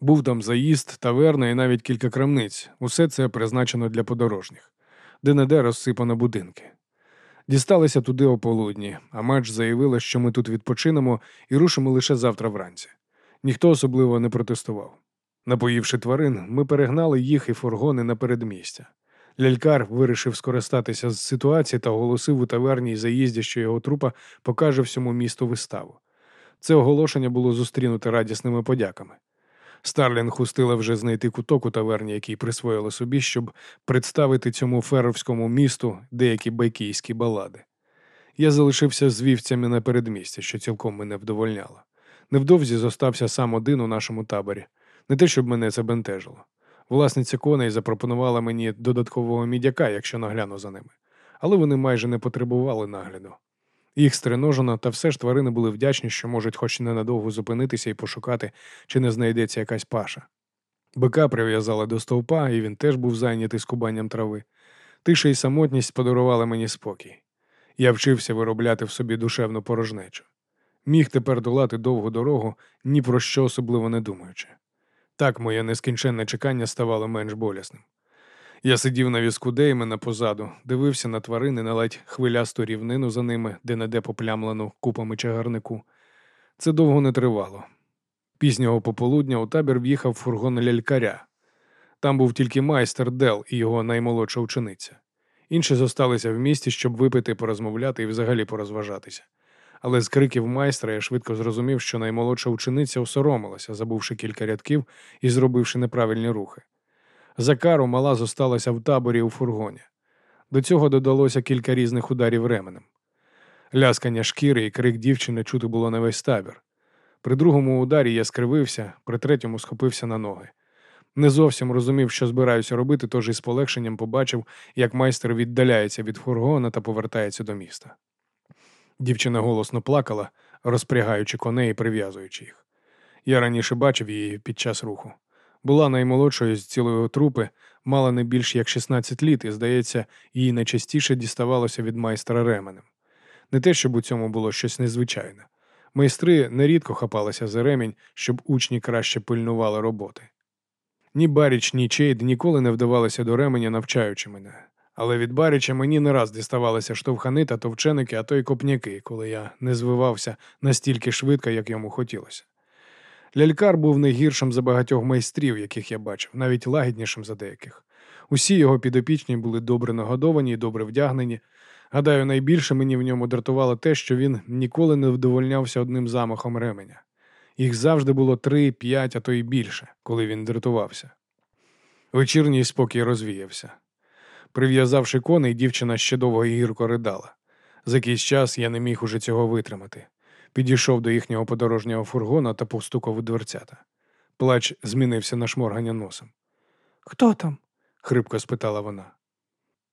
Був там заїзд, таверна і навіть кілька крамниць. Усе це призначено для подорожніх, де не де розсипано будинки. Дісталися туди ополудні, а Медж заявила, що ми тут відпочинемо і рушимо лише завтра вранці. Ніхто особливо не протестував. Напоївши тварин, ми перегнали їх і фургони на передмістя. Лялькар вирішив скористатися з ситуації та оголосив у таверні й заїзді, що його трупа покаже всьому місту виставу. Це оголошення було зустрінуте радісними подяками. Старлінг хустила вже знайти куток у таверні, який присвоїла собі, щоб представити цьому феровському місту деякі байкійські балади. Я залишився з вівцями на передмісті, що цілком мене вдовольняло. Невдовзі зостався сам один у нашому таборі. Не те, щоб мене це бентежило. Власниця коней запропонувала мені додаткового мідяка, якщо нагляну за ними, але вони майже не потребували нагляду. Їх стриножено, та все ж тварини були вдячні, що можуть хоч ненадовго зупинитися і пошукати, чи не знайдеться якась паша. Бика прив'язали до стовпа, і він теж був зайнятий скубанням трави. Тиша і самотність подарували мені спокій. Я вчився виробляти в собі душевну порожнечу. Міг тепер долати довгу дорогу, ні про що особливо не думаючи. Так моє нескінченне чекання ставало менш болісним. Я сидів на візку Деймена позаду, дивився на тварини на ледь хвилясту рівнину за ними, де неде поплямлену купами чагарнику. Це довго не тривало. Пізнього пополудня у табір в'їхав фургон лялькаря. Там був тільки майстер Дел і його наймолодша учениця. Інші зосталися в місті, щоб випити, порозмовляти і взагалі порозважатися. Але з криків майстра я швидко зрозумів, що наймолодша учениця осоромилася, забувши кілька рядків і зробивши неправильні рухи. За кару мала зосталася в таборі у фургоні. До цього додалося кілька різних ударів ременем. Ляскання шкіри і крик дівчини чути було на весь табір. При другому ударі я скривився, при третьому схопився на ноги. Не зовсім розумів, що збираюся робити, тож із полегшенням побачив, як майстер віддаляється від фургона та повертається до міста. Дівчина голосно плакала, розпрягаючи коней і прив'язуючи їх. Я раніше бачив її під час руху. Була наймолодшою з цілої трупи, мала не більш як 16 літ, і, здається, їй найчастіше діставалося від майстра ременем. Не те, щоб у цьому було щось незвичайне. Майстри нерідко хапалися за ремінь, щоб учні краще пильнували роботи. Ні Баріч, ні Чейд ніколи не вдавалися до ременя, навчаючи мене. Але від Баріча мені не раз діставалися штовхани та товченики, а то й копняки, коли я не звивався настільки швидко, як йому хотілося. Лялькар був не гіршим за багатьох майстрів, яких я бачив, навіть лагіднішим за деяких. Усі його підопічні були добре нагодовані і добре вдягнені. Гадаю, найбільше мені в ньому дратувало те, що він ніколи не вдовольнявся одним замахом ременя. Їх завжди було три, п'ять, а то й більше, коли він дратувався. Вечірній спокій розвіявся. Прив'язавши коней, дівчина ще довго гірко ридала. За якийсь час я не міг уже цього витримати. Підійшов до їхнього подорожнього фургона та постукав у дверцята. Плач змінився на шморгання носом.
Хто там?
хрипко спитала вона.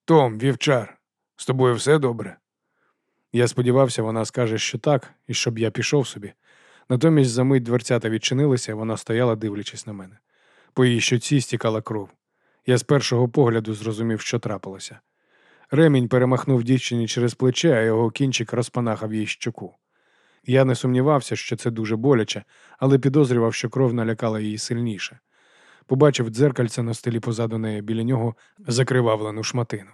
Том, вівчар, з тобою все добре? Я сподівався, вона скаже, що так, і щоб я пішов собі. Натомість за мить дверцята відчинилися, вона стояла, дивлячись на мене. По її щоці стікала кров. Я з першого погляду зрозумів, що трапилося. Ремінь перемахнув дівчині через плече, а його кінчик розпанахав їй щоку. Я не сумнівався, що це дуже боляче, але підозрював, що кров налякала її сильніше. Побачив дзеркальце на столі позаду неї біля нього закривавлену шматину.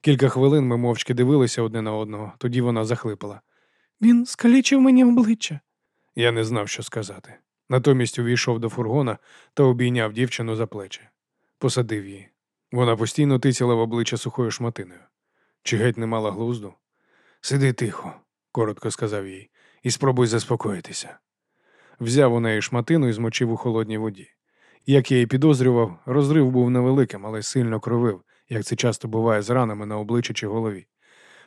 Кілька хвилин ми мовчки дивилися одне на одного, тоді вона захлипала.
Він скалічив мені обличчя.
Я не знав, що сказати. Натомість увійшов до фургона та обійняв дівчину за плечі. Посадив її. Вона постійно тицяла в обличчя сухою шматиною. Чи геть не мала глузду? Сиди тихо, коротко сказав їй, і спробуй заспокоїтися. Взяв у неї шматину і змочив у холодній воді. Як я і підозрював, розрив був невеликим, але сильно кровив, як це часто буває з ранами на обличчі чи голові.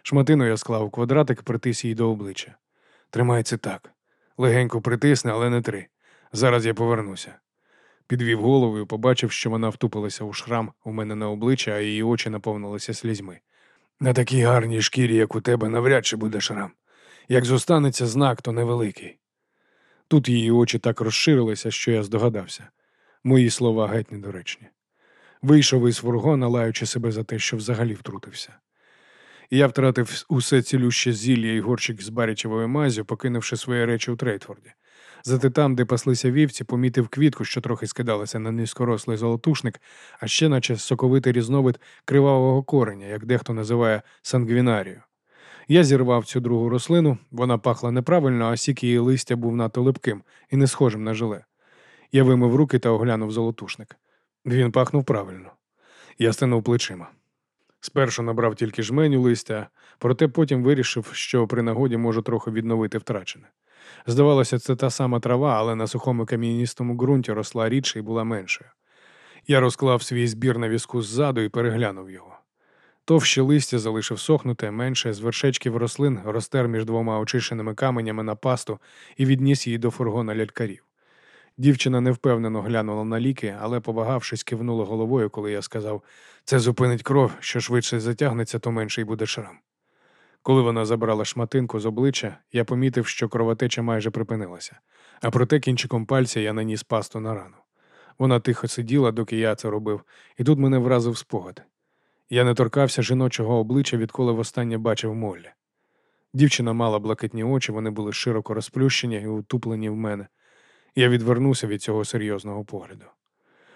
Шматину я склав у квадратик, притис її до обличчя. Тримай це так. Легенько притисне, але не три. Зараз я повернуся. Підвів голову і побачив, що вона втупилася у шрам у мене на обличчя, а її очі наповнилися слізьми. На такій гарній шкірі, як у тебе, навряд чи буде шрам. Як зостанеться знак, то невеликий. Тут її очі так розширилися, що я здогадався. Мої слова геть недоречні. Вийшов із фургона, лаючи себе за те, що взагалі втрутився. Я втратив усе цілюще зілля і горчик з барячевою мазю, покинувши свої речі у Трейтфорді. Зате там, де паслися вівці, помітив квітку, що трохи скидалася на низькорослий золотушник, а ще, наче соковитий різновид кривавого кореня, як дехто називає сангвінарію. Я зірвав цю другу рослину, вона пахла неправильно, а сік її листя був надто липким і не схожим на желе. Я вимив руки та оглянув золотушник. Він пахнув правильно. Я стинув плечима. Спершу набрав тільки жменю листя, проте потім вирішив, що при нагоді можу трохи відновити втрачене. Здавалося, це та сама трава, але на сухому кам'яністому ґрунті росла рідше і була меншою. Я розклав свій збір на візку ззаду і переглянув його. Товще листя залишив сохнуте, менше з вершечків рослин розтер між двома очищеними каменями на пасту і відніс її до фургона лялькарів. Дівчина невпевнено глянула на ліки, але, повагавшись, кивнула головою, коли я сказав це зупинить кров, що швидше затягнеться, то менше й буде шрам. Коли вона забрала шматинку з обличчя, я помітив, що кровотеча майже припинилася, а проте кінчиком пальця я наніс пасту на рану. Вона тихо сиділа, доки я це робив, і тут мене вразив спогад. Я не торкався жіночого обличчя, відколи востаннє бачив Моллі. Дівчина мала блакитні очі, вони були широко розплющені і утуплені в мене. Я відвернувся від цього серйозного погляду.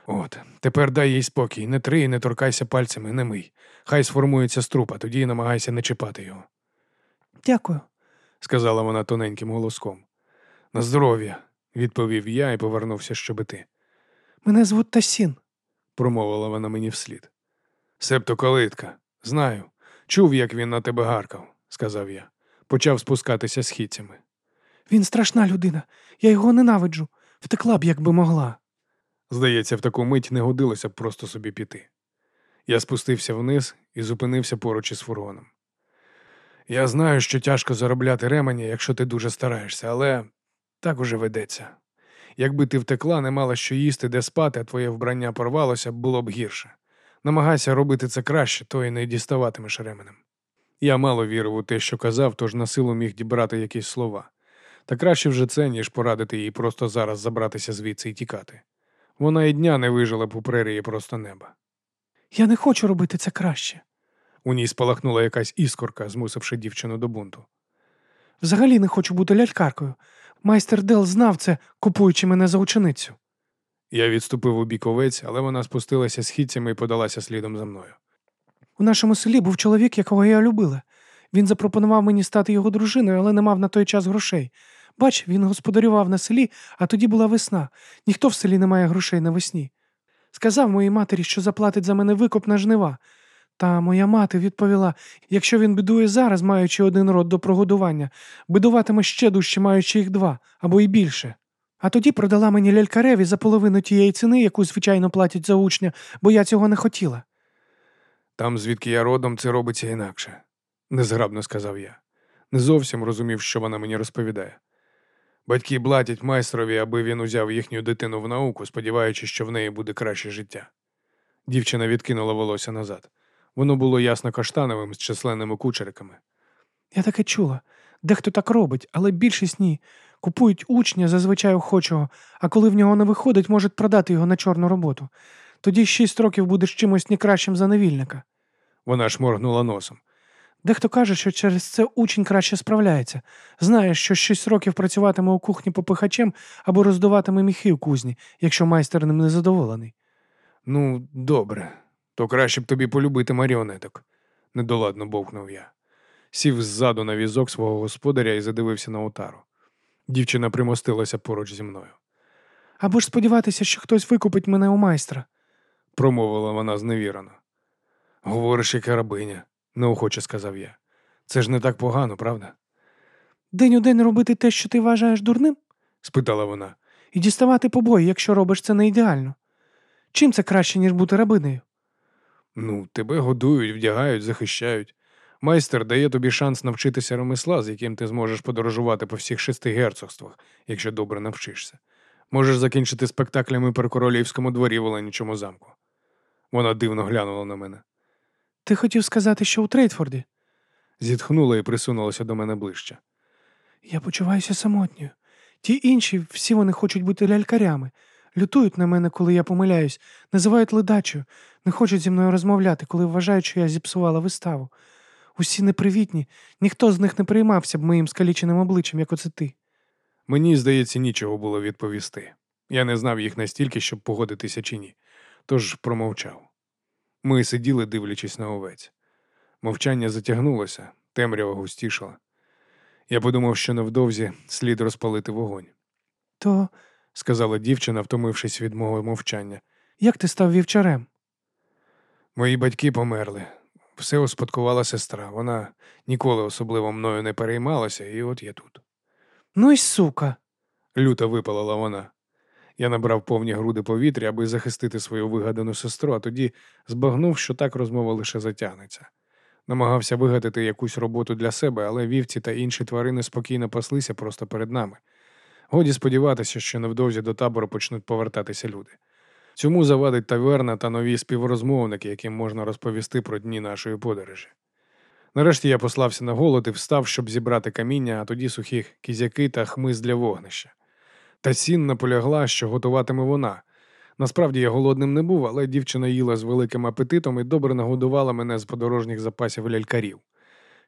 От, тепер дай їй спокій, не три і не торкайся пальцями, не мий. Хай сформується струпа, тоді намагайся не чіпати його,
Дякую.
сказала вона тоненьким голоском. На здоров'я, відповів я і повернувся, щоб іти.
Мене звуть Тасін.
промовила вона мені вслід. Себто калитка. Знаю. Чув, як він на тебе гаркав, сказав я. Почав спускатися східцями.
Він страшна людина. Я його ненавиджу. Втекла б, якби могла.
Здається, в таку мить не годилося б просто собі піти. Я спустився вниз і зупинився поруч із фургоном. Я знаю, що тяжко заробляти ремені, якщо ти дуже стараєшся, але так уже ведеться. Якби ти втекла, не мала що їсти, де спати, а твоє вбрання порвалося, було б гірше. Намагайся робити це краще, то й не діставатимеш ременем. Я мало вірив у те, що казав, тож на силу міг дібрати якісь слова. Та краще вже це, ніж порадити їй просто зараз забратися звідси і тікати. Вона і дня не вижила б у прерії просто неба.
Я не хочу робити це краще.
У ній спалахнула якась іскорка, змусивши дівчину до бунту.
Взагалі не хочу бути лялькаркою. Майстер Дел знав це, купуючи мене за ученицю.
Я відступив у бік овець, але вона спустилася східцями і подалася слідом за мною.
У нашому селі був чоловік, якого я любила. Він запропонував мені стати його дружиною, але не мав на той час грошей. Бач, він господарював на селі, а тоді була весна. Ніхто в селі не має грошей навесні. Сказав моїй матері, що заплатить за мене викуп на жнива. Та моя мати відповіла: якщо він бідує зараз, маючи один род до прогодування, бідуватиме ще дужче, маючи їх два або й більше. А тоді продала мені лялькареві за половину тієї ціни, яку звичайно платять за учня, бо я цього не хотіла.
Там, звідки я родом, це робиться інакше, незграбно сказав я. Не зовсім розумів, що вона мені розповідає. Батьки платять майстрові, аби він узяв їхню дитину в науку, сподіваючись, що в неї буде краще життя. Дівчина відкинула волосся назад. Воно було ясно каштановим з численними кучериками.
Я таке чула. Дехто так робить, але більшість ні. Купують учня зазвичай охочого, а коли в нього не виходить, можуть продати його на чорну роботу. Тоді шість років будеш чимось не кращим за невільника.
Вона шморгнула носом.
Дехто каже, що через це учень краще справляється. Знає, що шість років працюватиме у кухні попихачем або роздуватиме міхи в кузні, якщо майстер ним не задоволений.
Ну, добре, то краще б тобі полюбити маріонеток, недоладно бовкнув я. Сів ззаду на візок свого господаря і задивився на отару. Дівчина примостилася поруч зі мною.
Або ж сподіватися, що хтось викупить мене у майстра.
промовила вона зневірено. Говориш, як рабиня, неохоче сказав я. Це ж не так погано, правда?
День у день робити те, що ти вважаєш дурним,
спитала вона.
і діставати побої, якщо робиш це не ідеально. Чим це краще, ніж бути рабинею?
Ну, тебе годують, вдягають, захищають. Майстер дає тобі шанс навчитися ремесла, з яким ти зможеш подорожувати по всіх шести герцогствах, якщо добре навчишся. Можеш закінчити спектаклями при королівському дворі в Оленічому замку. Вона дивно глянула на мене,
Ти хотів сказати, що у Трейтфорді?
зітхнула і присунулася до мене ближче.
Я почуваюся самотньою. Ті інші, всі вони хочуть бути лялькарями, лютують на мене, коли я помиляюсь, називають ледачою, не хочуть зі мною розмовляти, коли вважають, що я зіпсувала виставу. Усі непривітні, ніхто з них не приймався б моїм скаліченим обличчям, як оце ти.
Мені, здається, нічого було відповісти. Я не знав їх настільки, щоб погодитися чи ні, тож промовчав. Ми сиділи, дивлячись на овець. Мовчання затягнулося, темрява густішала. Я подумав, що невдовзі слід розпалити вогонь,
То
сказала дівчина, втомившись від мого мовчання.
як ти став вівчарем?
Мої батьки померли. Все успадкувала сестра. Вона ніколи особливо мною не переймалася, і от я тут.
Ну й сука.
Люто випалила вона. Я набрав повні груди повітря, аби захистити свою вигадану сестру, а тоді збагнув, що так розмова лише затягнеться. Намагався вигадати якусь роботу для себе, але вівці та інші тварини спокійно паслися просто перед нами. Годі сподіватися, що невдовзі до табору почнуть повертатися люди. Цьому завадить таверна та нові співрозмовники, яким можна розповісти про дні нашої подорожі. Нарешті я послався на голод і встав, щоб зібрати каміння, а тоді сухі кізяки та хмиз для вогнища. Та сін наполягла, що готуватиме вона. Насправді я голодним не був, але дівчина їла з великим апетитом і добре нагодувала мене з подорожніх запасів лялькарів.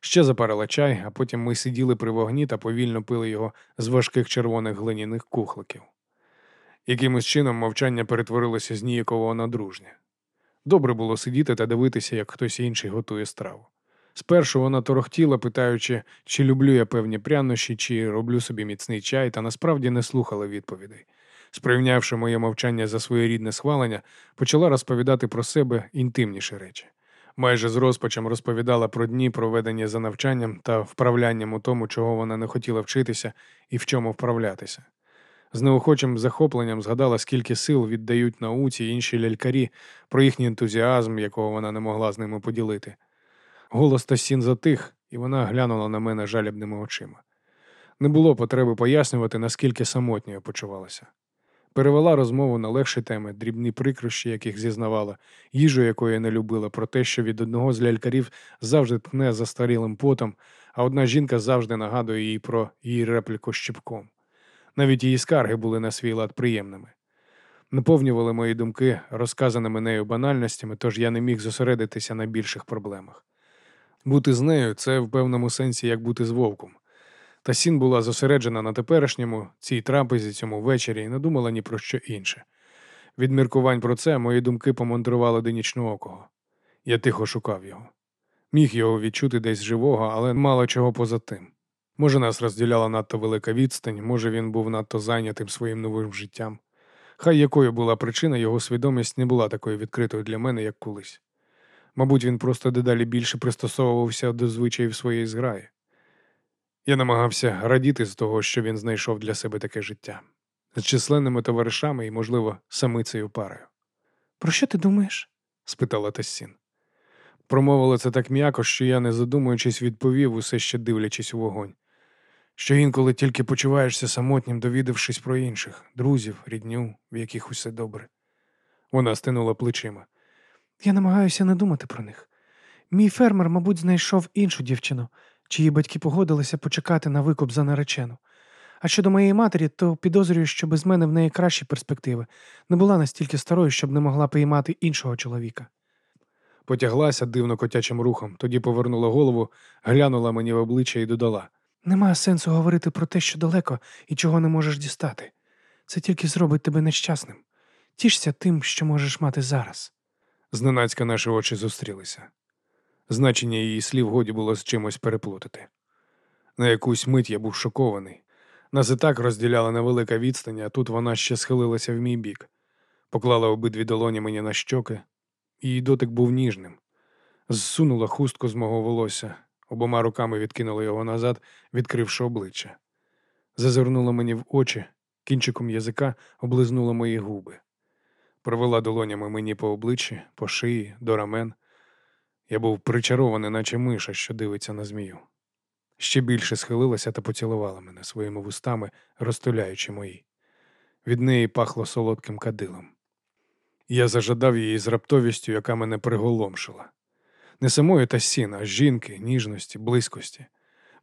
Ще запарила чай, а потім ми сиділи при вогні та повільно пили його з важких червоних глиняних кухликів. Якимось чином мовчання перетворилося з ніякового на дружнє. Добре було сидіти та дивитися, як хтось інший готує страву. Спершу вона торохтіла, питаючи, чи люблю я певні прянощі, чи роблю собі міцний чай, та насправді не слухала відповідей. Сприйнявши моє мовчання за своєрідне схвалення, почала розповідати про себе інтимніші речі. Майже з розпачем розповідала про дні, проведення за навчанням та вправлянням у тому, чого вона не хотіла вчитися і в чому вправлятися. З неохочим захопленням згадала, скільки сил віддають науці інші лялькарі, про їхній ентузіазм, якого вона не могла з ними поділити. Голос Тасін затих, і вона глянула на мене жалібними очима. Не було потреби пояснювати, наскільки самотньо я почувалася. Перевела розмову на легші теми, дрібні прикрощі, яких зізнавала, їжу, якої не любила, про те, що від одного з лялькарів завжди тне застарілим потом, а одна жінка завжди нагадує їй про її репліку щепком. Навіть її скарги були на свій лад приємними. Наповнювали мої думки розказаними нею банальностями, тож я не міг зосередитися на більших проблемах. Бути з нею це в певному сенсі як бути з вовком. Та сін була зосереджена на теперішньому, цій трапезі, цьому вечорі і не думала ні про що інше. Від міркувань про це мої думки помандрували до нічноокого. Я тихо шукав його. Міг його відчути десь живого, але мало чого поза тим. Може, нас розділяла надто велика відстань, може, він був надто зайнятим своїм новим життям. Хай якою була причина, його свідомість не була такою відкритою для мене, як колись. Мабуть, він просто дедалі більше пристосовувався до звичаїв своєї зграї. Я намагався радіти з того, що він знайшов для себе таке життя з численними товаришами і, можливо, самицею парою.
Про що ти думаєш?
спитала Тессін. Промовила це так м'яко, що я, не задумуючись, відповів, усе ще дивлячись у вогонь. Що інколи тільки почуваєшся самотнім, довідавшись про інших, друзів, рідню, в яких усе добре. Вона стинула плечима.
Я намагаюся не думати про них. Мій фермер, мабуть, знайшов іншу дівчину, чиї батьки погодилися почекати на викуп за наречену. А щодо моєї матері, то підозрюю, що без мене в неї кращі перспективи. Не була настільки старою, щоб не могла приймати іншого чоловіка.
Потяглася дивно котячим рухом, тоді повернула голову, глянула мені в обличчя і додала.
Немає сенсу говорити про те, що далеко і чого не можеш дістати. Це тільки зробить тебе нещасним. Тішся тим, що можеш мати зараз.
Зненацька наші очі зустрілися. Значення її слів годі було з чимось переплутати. На якусь мить я був шокований. Нас і так розділяла невелика відстань, а тут вона ще схилилася в мій бік, поклала обидві долоні мені на щоки, її дотик був ніжним. Зсунула хустку з мого волосся, обома руками відкинула його назад, відкривши обличчя. Зазирнула мені в очі, кінчиком язика облизнула мої губи, провела долонями мені по обличчі, по шиї, до рамен. Я був причарований, наче миша, що дивиться на змію. Ще більше схилилася та поцілувала мене своїми вустами, розтуляючи мої. Від неї пахло солодким кадилом. Я зажадав її з раптовістю, яка мене приголомшила. Не самої та сіна, а жінки, ніжності, близькості.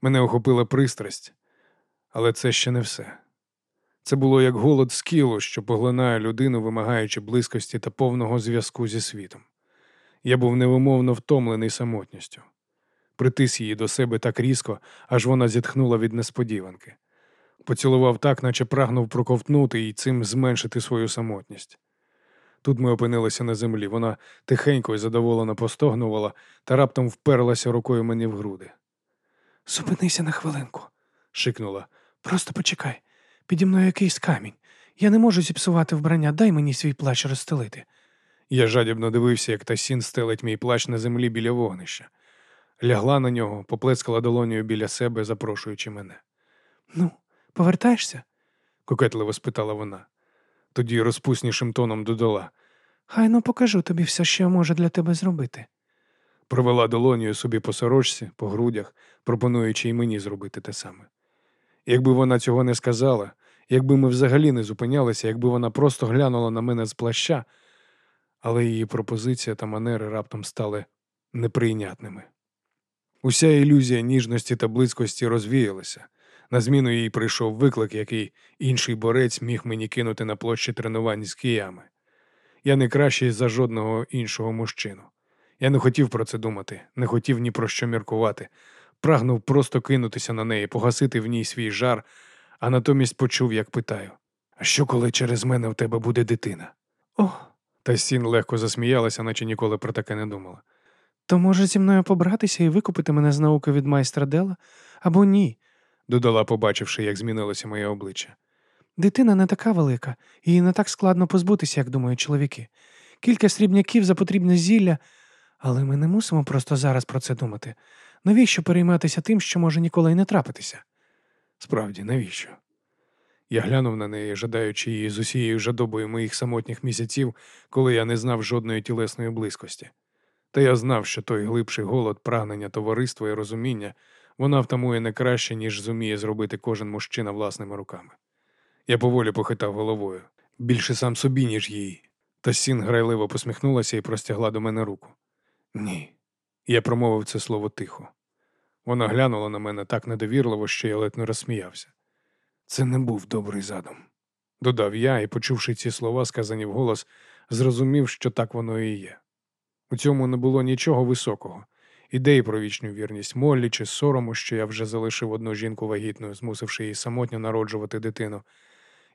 Мене охопила пристрасть, але це ще не все. Це було як голод скілу, що поглинає людину, вимагаючи близькості та повного зв'язку зі світом. Я був невимовно втомлений самотністю. Притис її до себе так різко, аж вона зітхнула від несподіванки. Поцілував так, наче прагнув проковтнути і цим зменшити свою самотність. Тут ми опинилися на землі. Вона тихенько і задоволено постогнувала та раптом вперлася рукою мені в груди.
Зупинися на хвилинку, шикнула. Просто почекай. Піді мною якийсь камінь. Я не можу зіпсувати вбрання, дай мені свій плащ розстелити.
Я жадібно дивився, як Тасін стелить мій плащ на землі біля вогнища. Лягла на нього, поплескала долонею біля себе, запрошуючи мене.
Ну, повертаєшся?
кокетливо спитала вона. Тоді розпуснішим тоном додала.
Хай ну покажу тобі все, що я можу для тебе зробити.
Провела долонею собі по сорочці, по грудях, пропонуючи й мені зробити те саме. Якби вона цього не сказала, якби ми взагалі не зупинялися, якби вона просто глянула на мене з плаща, але її пропозиція та манери раптом стали неприйнятними. Уся ілюзія ніжності та близькості розвіялася. На зміну їй прийшов виклик, який інший борець міг мені кинути на площі тренувань з киями. Я не кращий за жодного іншого мужчину. Я не хотів про це думати, не хотів ні про що міркувати, прагнув просто кинутися на неї, погасити в ній свій жар, а натомість почув, як питаю: А що, коли через мене в тебе буде дитина?
О,
Та Сін легко засміялася, наче ніколи про таке не думала.
то може зі мною побратися і викупити мене з науки від майстра Дела? Або ні.
Додала, побачивши, як змінилося моє обличчя.
Дитина не така велика, її не так складно позбутися, як думають чоловіки. Кілька срібняків за потрібне зілля, але ми не мусимо просто зараз про це думати. Навіщо перейматися тим, що може ніколи й не трапитися?
Справді, навіщо? Я глянув на неї, жадаючи її з усією жадобою моїх самотніх місяців, коли я не знав жодної тілесної близькості. Та я знав, що той глибший голод, прагнення товариства і розуміння вона втамує не краще, ніж зуміє зробити кожен мужчина власними руками. Я поволі похитав головою, більше сам собі, ніж їй. Та Сін грайливо посміхнулася і простягла до мене руку. Ні. Я промовив це слово тихо. Вона глянула на мене так недовірливо, що я ледь не розсміявся. Це не був добрий задум. Додав я і, почувши ці слова, сказані вголос, зрозумів, що так воно і є. У цьому не було нічого високого, ідеї про вічну вірність Моллі чи сорому, що я вже залишив одну жінку вагітною, змусивши її самотньо народжувати дитину.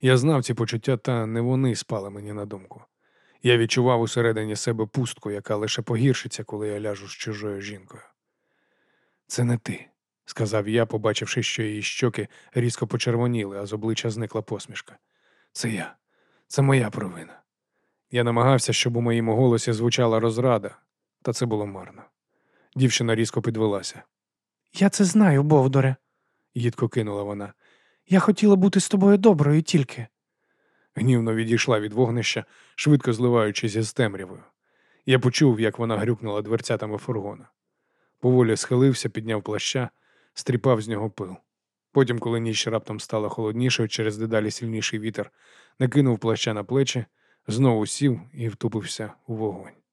Я знав ці почуття, та не вони спали мені на думку. Я відчував усередині себе пустку, яка лише погіршиться, коли я ляжу з чужою жінкою. Це не ти, сказав я, побачивши, що її щоки різко почервоніли, а з обличчя зникла посмішка. Це я, це моя провина. Я намагався, щоб у моєму голосі звучала розрада, та це було марно. Дівчина різко підвелася.
Я це знаю, Бовдоре.
Їдко кинула вона.
Я хотіла бути з тобою доброю тільки.
Гнівно відійшла від вогнища, швидко зливаючись із темрявою. Я почув, як вона грюкнула дверцятами фургона. Поволі схилився, підняв плаща, стріпав з нього пил. Потім, коли ніч раптом стала холоднішою через дедалі сильніший вітер, накинув плаща на плечі, знову сів і втупився у вогонь.